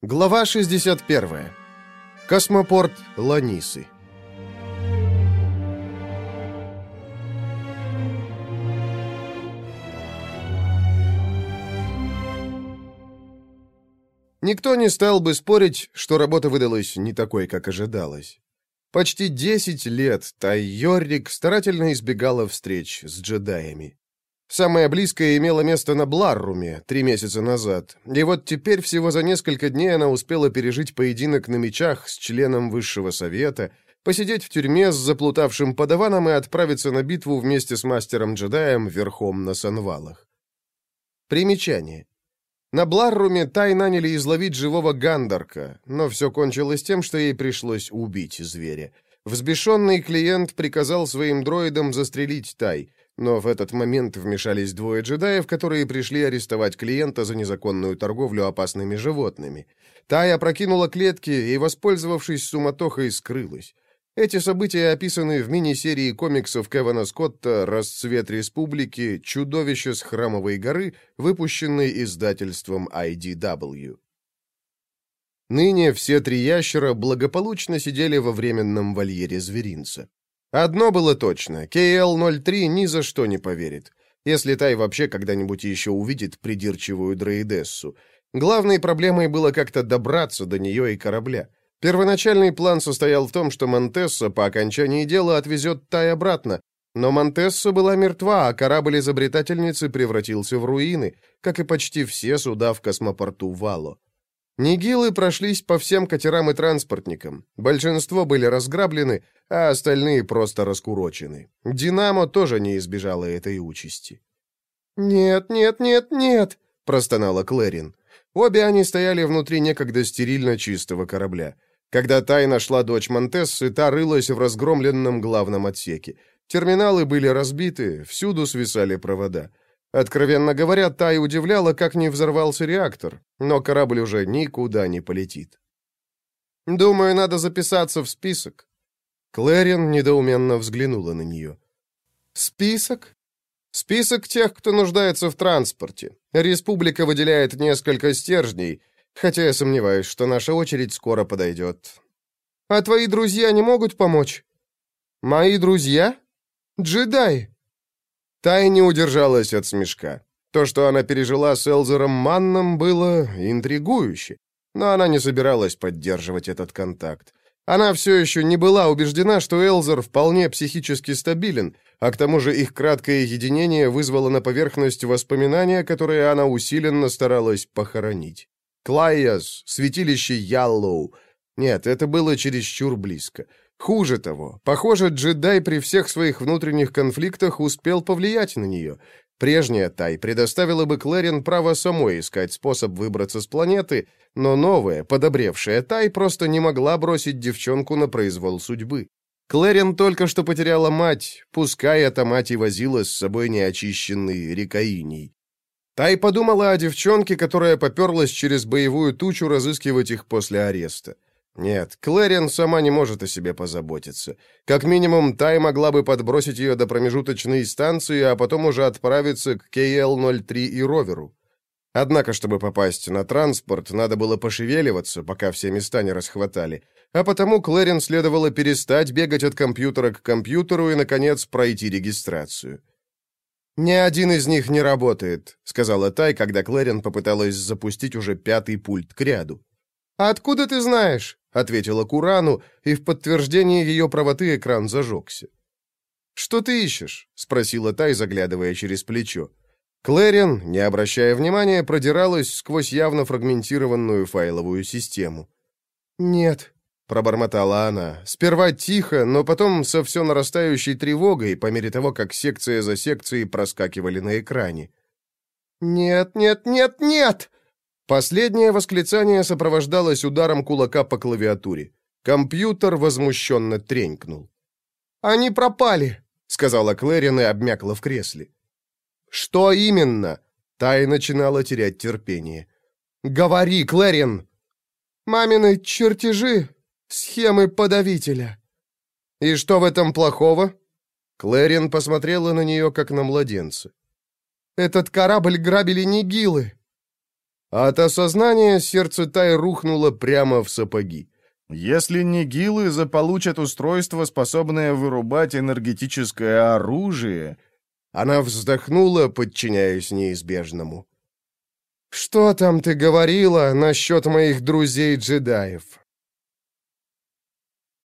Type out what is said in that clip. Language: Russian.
Глава 61. Космопорт Ланисы. Никто не стал бы спорить, что работа выдалась не такой, как ожидалось. Почти 10 лет Тай Йоррик старательно избегала встреч с джедаями. Самое близкое имело место на Бларруме три месяца назад, и вот теперь всего за несколько дней она успела пережить поединок на мечах с членом Высшего Совета, посидеть в тюрьме с заплутавшим подаваном и отправиться на битву вместе с мастером-джедаем верхом на санвалах. Примечание. На Бларруме Тай наняли изловить живого Гандарка, но все кончилось тем, что ей пришлось убить зверя. Взбешенный клиент приказал своим дроидам застрелить Тай — но в этот момент вмешались двое джедаев, которые пришли арестовать клиента за незаконную торговлю опасными животными. Тая опрокинула клетки и, воспользовавшись суматохой, скрылась. Эти события описаны в мини-серии комиксов Кевина Скотта «Расцвет республики. Чудовище с храмовой горы», выпущенной издательством IDW. Ныне все три ящера благополучно сидели во временном вольере зверинца. Одно было точно, КЛ-03 ни за что не поверит, если Тай вообще когда-нибудь еще увидит придирчивую дроидессу. Главной проблемой было как-то добраться до нее и корабля. Первоначальный план состоял в том, что Монтесса по окончании дела отвезет Тай обратно, но Монтесса была мертва, а корабль изобретательницы превратился в руины, как и почти все суда в космопорту Вало. Нигилы прошлись по всем катерам и транспортникам. Большинство были разграблены, а остальные просто раскурочены. «Динамо» тоже не избежала этой участи. «Нет, нет, нет, нет!» — простонала Клэрин. Обе они стояли внутри некогда стерильно чистого корабля. Когда Тай нашла дочь Монтессы, та рылась в разгромленном главном отсеке. Терминалы были разбиты, всюду свисали провода. Откровенно говоря, Тай удивляла, как не взорвался реактор, но корабль уже никуда не полетит. «Думаю, надо записаться в список». Клэрин недоуменно взглянула на нее. «Список?» «Список тех, кто нуждается в транспорте. Республика выделяет несколько стержней, хотя я сомневаюсь, что наша очередь скоро подойдет». «А твои друзья не могут помочь?» «Мои друзья?» «Джедаи». Тай не удержалась от смешка. То, что она пережила с Элзером Манном, было интригующе, но она не собиралась поддерживать этот контакт. Она все еще не была убеждена, что Элзер вполне психически стабилен, а к тому же их краткое единение вызвало на поверхность воспоминания, которые она усиленно старалась похоронить. Клайяс, святилище Яллоу. Нет, это было чересчур близко. Хуже того, похоже, джедай при всех своих внутренних конфликтах успел повлиять на нее. Прежняя Тай предоставила бы Клэрин право самой искать способ выбраться с планеты, но новая, подобревшая Тай просто не могла бросить девчонку на произвол судьбы. Клэрин только что потеряла мать, пускай эта мать и возила с собой неочищенный рекаиний. Тай подумала о девчонке, которая поперлась через боевую тучу разыскивать их после ареста. Нет, Клэрин сама не может о себе позаботиться. Как минимум, Тай могла бы подбросить ее до промежуточной станции, а потом уже отправиться к КЛ-03 и Роверу. Однако, чтобы попасть на транспорт, надо было пошевеливаться, пока все места не расхватали. А потому Клэрин следовало перестать бегать от компьютера к компьютеру и, наконец, пройти регистрацию. «Ни один из них не работает», — сказала Тай, когда Клэрин попыталась запустить уже пятый пульт к ряду. «А откуда ты знаешь?» — ответила Курану, и в подтверждение ее правоты экран зажегся. «Что ты ищешь?» — спросила Тай, заглядывая через плечо. Клэрин, не обращая внимания, продиралась сквозь явно фрагментированную файловую систему. «Нет», — пробормотала она, сперва тихо, но потом со все нарастающей тревогой, по мере того, как секция за секцией проскакивали на экране. «Нет, нет, нет, нет!» Последнее восклицание сопровождалось ударом кулака по клавиатуре. Компьютер возмущенно тренькнул. «Они пропали», — сказала Клэрин и обмякла в кресле. «Что именно?» Тай начинала терять терпение. «Говори, Клэрин!» «Мамины чертежи, схемы подавителя». «И что в этом плохого?» Клэрин посмотрела на нее, как на младенца. «Этот корабль грабили нигилы. От осознания сердце Тай рухнуло прямо в сапоги. Если нигилы заполучат устройство, способное вырубать энергетическое оружие... Она вздохнула, подчиняясь неизбежному. «Что там ты говорила насчет моих друзей-джедаев?»